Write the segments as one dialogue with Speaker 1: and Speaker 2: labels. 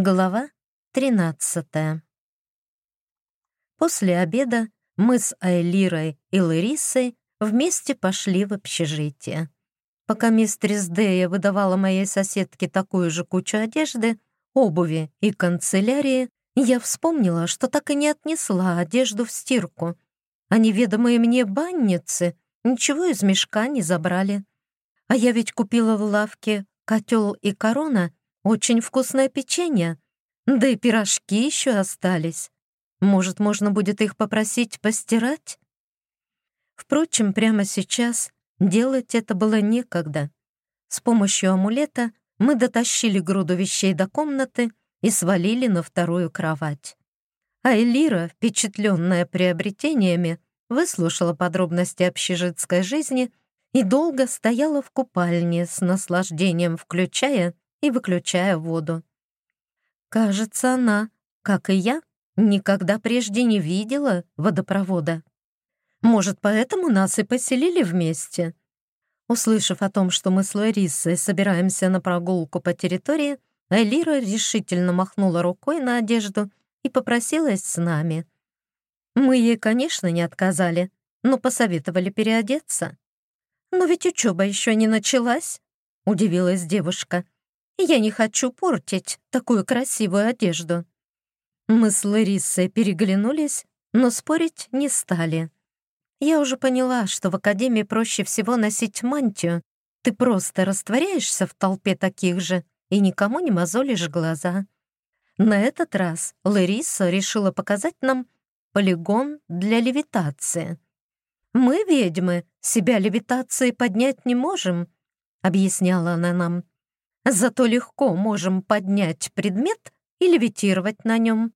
Speaker 1: Глава 13 После обеда мы с Айлирой и Ларисой вместе пошли в общежитие. Пока мистерис Дея выдавала моей соседке такую же кучу одежды, обуви и канцелярии, я вспомнила, что так и не отнесла одежду в стирку, а неведомые мне банницы ничего из мешка не забрали. А я ведь купила в лавке котел и корона очень вкусное печенье, да и пирожки еще остались. Может, можно будет их попросить постирать? Впрочем, прямо сейчас делать это было некогда. С помощью амулета мы дотащили груду вещей до комнаты и свалили на вторую кровать. А Элира, впечатленная приобретениями, выслушала подробности общежитской жизни и долго стояла в купальне с наслаждением, включая и выключая воду. Кажется, она, как и я, никогда прежде не видела водопровода. Может, поэтому нас и поселили вместе? Услышав о том, что мы с Ларисой собираемся на прогулку по территории, Элира решительно махнула рукой на одежду и попросилась с нами. Мы ей, конечно, не отказали, но посоветовали переодеться. «Но ведь учеба еще не началась», — удивилась девушка. Я не хочу портить такую красивую одежду». Мы с Ларисой переглянулись, но спорить не стали. Я уже поняла, что в академии проще всего носить мантию. Ты просто растворяешься в толпе таких же и никому не мозолишь глаза. На этот раз Лариса решила показать нам полигон для левитации. «Мы, ведьмы, себя левитацией поднять не можем», — объясняла она нам. Зато легко можем поднять предмет и левитировать на нем.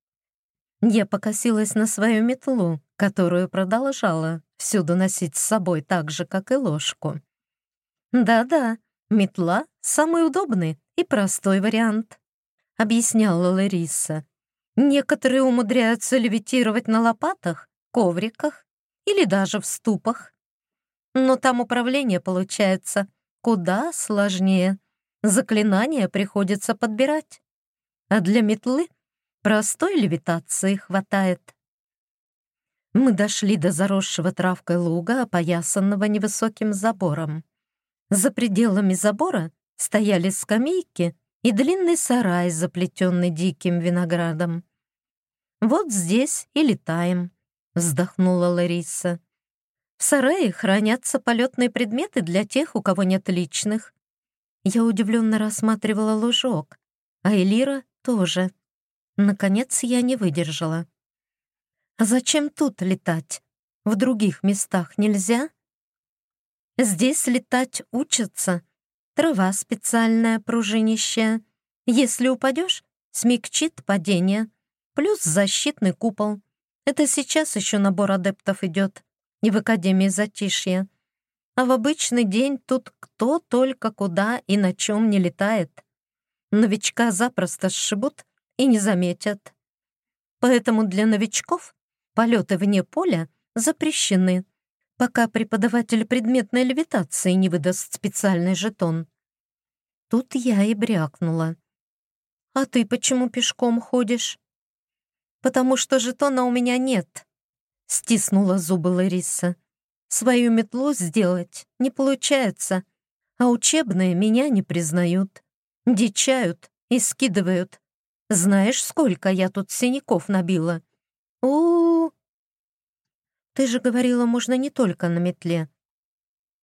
Speaker 1: Я покосилась на свою метлу, которую продолжала всюду носить с собой так же, как и ложку. «Да-да, метла — самый удобный и простой вариант», — объясняла Лариса. «Некоторые умудряются левитировать на лопатах, ковриках или даже в ступах. Но там управление получается куда сложнее. Заклинания приходится подбирать. А для метлы простой левитации хватает. Мы дошли до заросшего травкой луга, опоясанного невысоким забором. За пределами забора стояли скамейки и длинный сарай, заплетенный диким виноградом. «Вот здесь и летаем», — вздохнула Лариса. «В сарае хранятся полетные предметы для тех, у кого нет личных, я удивленно рассматривала лужок, а Элира тоже. Наконец я не выдержала. «А зачем тут летать? В других местах нельзя?» «Здесь летать учатся. Трава специальная, пружинищая. Если упадешь, смягчит падение. Плюс защитный купол. Это сейчас еще набор адептов идет. И в Академии Затишья. А в обычный день тут кто только куда и на чем не летает. Новичка запросто сшибут и не заметят. Поэтому для новичков полеты вне поля запрещены, пока преподаватель предметной левитации не выдаст специальный жетон. Тут я и брякнула. «А ты почему пешком ходишь?» «Потому что жетона у меня нет», — стиснула зубы Лариса. Свою метлу сделать не получается, а учебные меня не признают. Дичают и скидывают. Знаешь, сколько я тут синяков набила? у у, -у. Ты же говорила, можно не только на метле.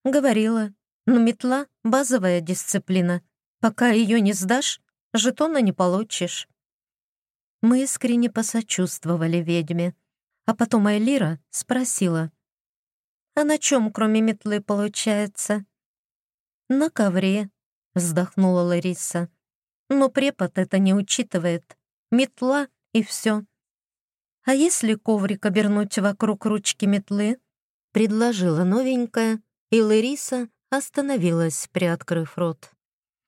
Speaker 1: Говорила, но метла — базовая дисциплина. Пока ее не сдашь, жетона не получишь. Мы искренне посочувствовали ведьме. А потом Айлира спросила, а на чем, кроме метлы, получается? На ковре, вздохнула Лариса. Но препод это не учитывает. Метла и все. А если коврик обернуть вокруг ручки метлы? Предложила новенькая, и Лариса остановилась, приоткрыв рот.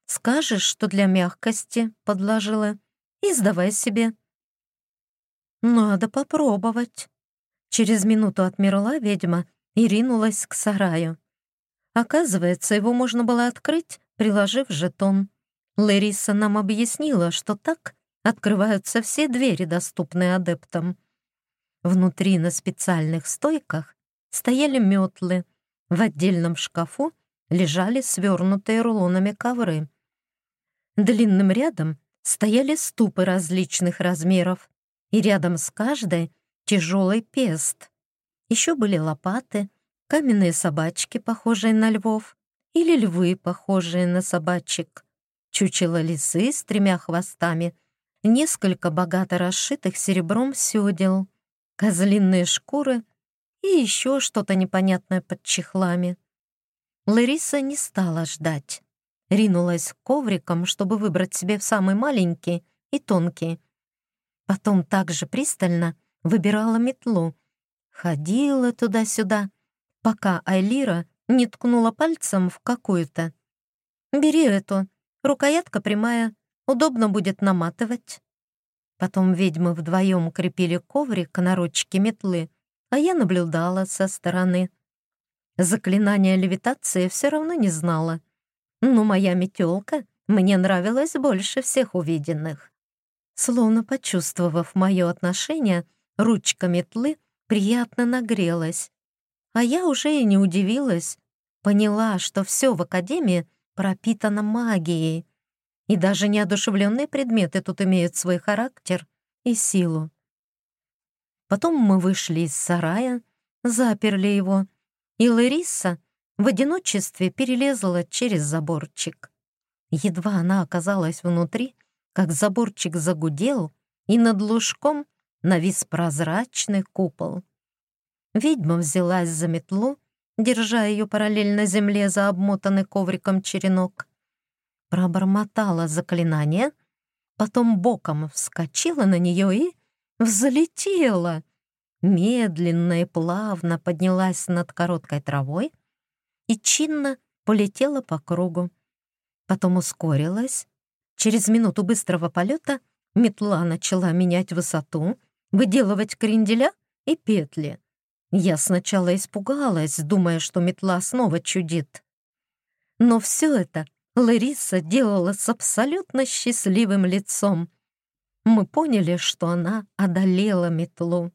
Speaker 1: «Скажешь, что для мягкости», — подложила, — «и сдавай себе». «Надо попробовать». Через минуту отмерла ведьма и ринулась к сараю. Оказывается, его можно было открыть, приложив жетон. Лариса нам объяснила, что так открываются все двери, доступные адептам. Внутри на специальных стойках стояли метлы, в отдельном шкафу лежали свернутые рулонами ковры. Длинным рядом стояли ступы различных размеров, и рядом с каждой тяжелый пест. Еще были лопаты, каменные собачки, похожие на львов, или львы, похожие на собачек, чучело лисы с тремя хвостами, несколько богато расшитых серебром сёдел, козлиные шкуры и еще что-то непонятное под чехлами. Лариса не стала ждать. Ринулась ковриком, чтобы выбрать себе самый маленький и тонкий. Потом также пристально выбирала метлу. Ходила туда-сюда, пока Айлира не ткнула пальцем в какую-то. «Бери эту, рукоятка прямая, удобно будет наматывать». Потом ведьмы вдвоем крепили коврик на ручке метлы, а я наблюдала со стороны. Заклинание левитации все равно не знала, но моя метелка мне нравилась больше всех увиденных. Словно почувствовав мое отношение, ручка метлы приятно нагрелась. А я уже и не удивилась, поняла, что все в Академии пропитано магией, и даже неодушевленные предметы тут имеют свой характер и силу. Потом мы вышли из сарая, заперли его, и Лариса в одиночестве перелезла через заборчик. Едва она оказалась внутри, как заборчик загудел, и над лужком навис прозрачный купол. Ведьма взялась за метлу, держа ее параллельно земле за обмотанный ковриком черенок. Пробормотала заклинание, потом боком вскочила на нее и взлетела. Медленно и плавно поднялась над короткой травой и чинно полетела по кругу. Потом ускорилась. Через минуту быстрого полета метла начала менять высоту, выделывать кренделя и петли. Я сначала испугалась, думая, что метла снова чудит. Но все это Лариса делала с абсолютно счастливым лицом — мы поняли, что она одолела метлу.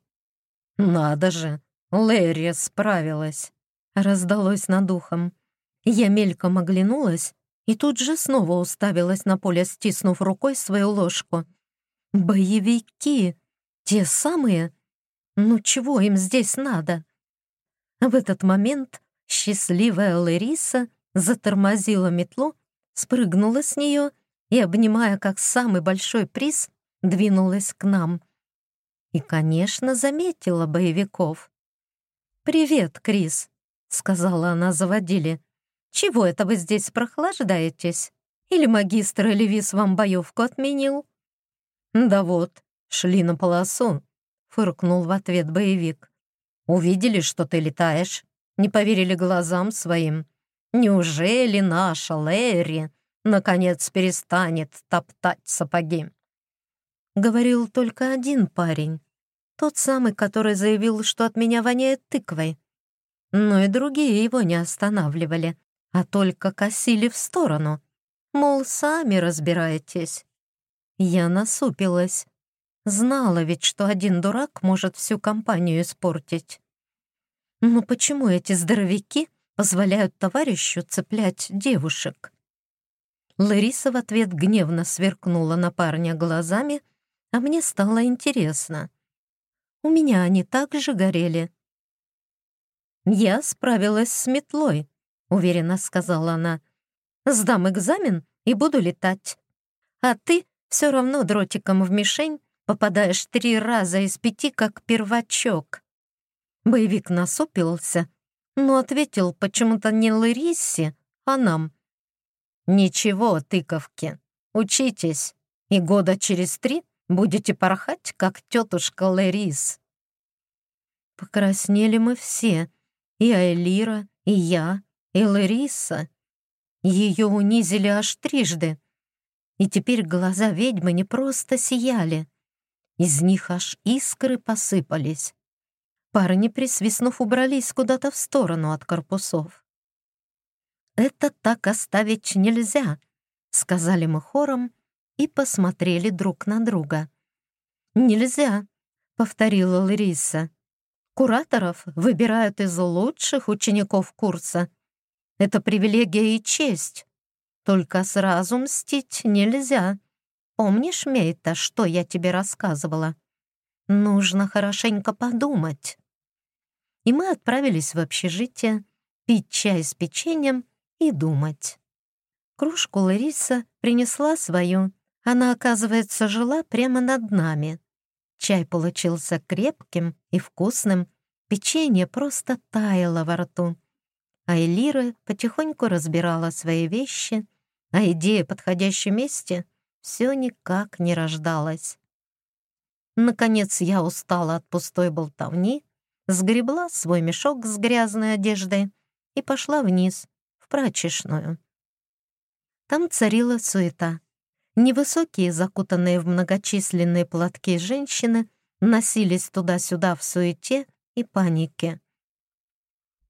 Speaker 1: «Надо же, Лэри справилась!» — раздалось над ухом. Я мельком оглянулась и тут же снова уставилась на поле, стиснув рукой свою ложку. «Боевики! Те самые? Ну чего им здесь надо?» В этот момент счастливая Лариса затормозила метлу, спрыгнула с нее и, обнимая как самый большой приз, двинулась к нам. И, конечно, заметила боевиков. «Привет, Крис», — сказала она заводили. «Чего это вы здесь прохлаждаетесь? Или магистр Левис вам боевку отменил?» «Да вот, шли на полосу», — фыркнул в ответ боевик. «Увидели, что ты летаешь, не поверили глазам своим. Неужели наша Лэри наконец перестанет топтать сапоги?» говорил только один парень. Тот самый, который заявил, что от меня воняет тыквой. Но и другие его не останавливали, а только косили в сторону. Мол, сами разбирайтесь. Я насупилась. Знала ведь, что один дурак может всю компанию испортить. Но почему эти здоровяки позволяют товарищу цеплять девушек? Лариса в ответ гневно сверкнула на парня глазами — а мне стало интересно. У меня они также горели. «Я справилась с метлой», — уверенно сказала она. «Сдам экзамен и буду летать. А ты все равно дротиком в мишень попадаешь три раза из пяти, как первачок». Боевик насупился, но ответил почему-то не Ларисе, а нам. «Ничего, тыковки, учитесь, и года через три Будете порхать, как тетушка Лэрис». Покраснели мы все, и Айлира, и я, и Лариса. Ее унизили аж трижды. И теперь глаза ведьмы не просто сияли. Из них аж искры посыпались. Парни, присвистнув, убрались куда-то в сторону от корпусов. «Это так оставить нельзя», — сказали мы хором и посмотрели друг на друга. «Нельзя», — повторила Лариса. «Кураторов выбирают из лучших учеников курса. Это привилегия и честь. Только сразу мстить нельзя. Помнишь, Мейта, что я тебе рассказывала? Нужно хорошенько подумать». И мы отправились в общежитие, пить чай с печеньем и думать. Кружку Лариса принесла свою. Она, оказывается, жила прямо над нами. Чай получился крепким и вкусным, печенье просто таяло во рту. А Элира потихоньку разбирала свои вещи, а идея подходящем месте все никак не рождалась. Наконец я устала от пустой болтовни, сгребла свой мешок с грязной одеждой и пошла вниз, в прачечную. Там царила суета. Невысокие, закутанные в многочисленные платки женщины носились туда-сюда в суете и панике.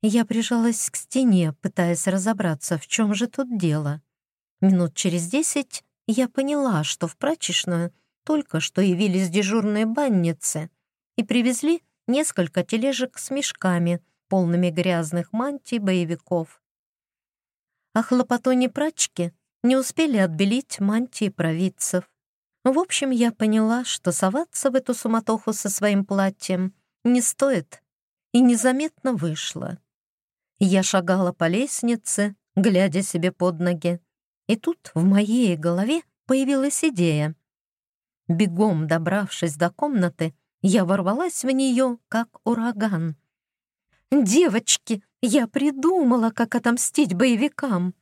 Speaker 1: Я прижалась к стене, пытаясь разобраться, в чем же тут дело. Минут через десять я поняла, что в прачечную только что явились дежурные банницы и привезли несколько тележек с мешками, полными грязных мантий боевиков. А хлопотоне прачки не успели отбелить мантии провидцев. В общем, я поняла, что соваться в эту суматоху со своим платьем не стоит, и незаметно вышла. Я шагала по лестнице, глядя себе под ноги, и тут в моей голове появилась идея. Бегом добравшись до комнаты, я ворвалась в нее, как ураган. «Девочки, я придумала, как отомстить боевикам!»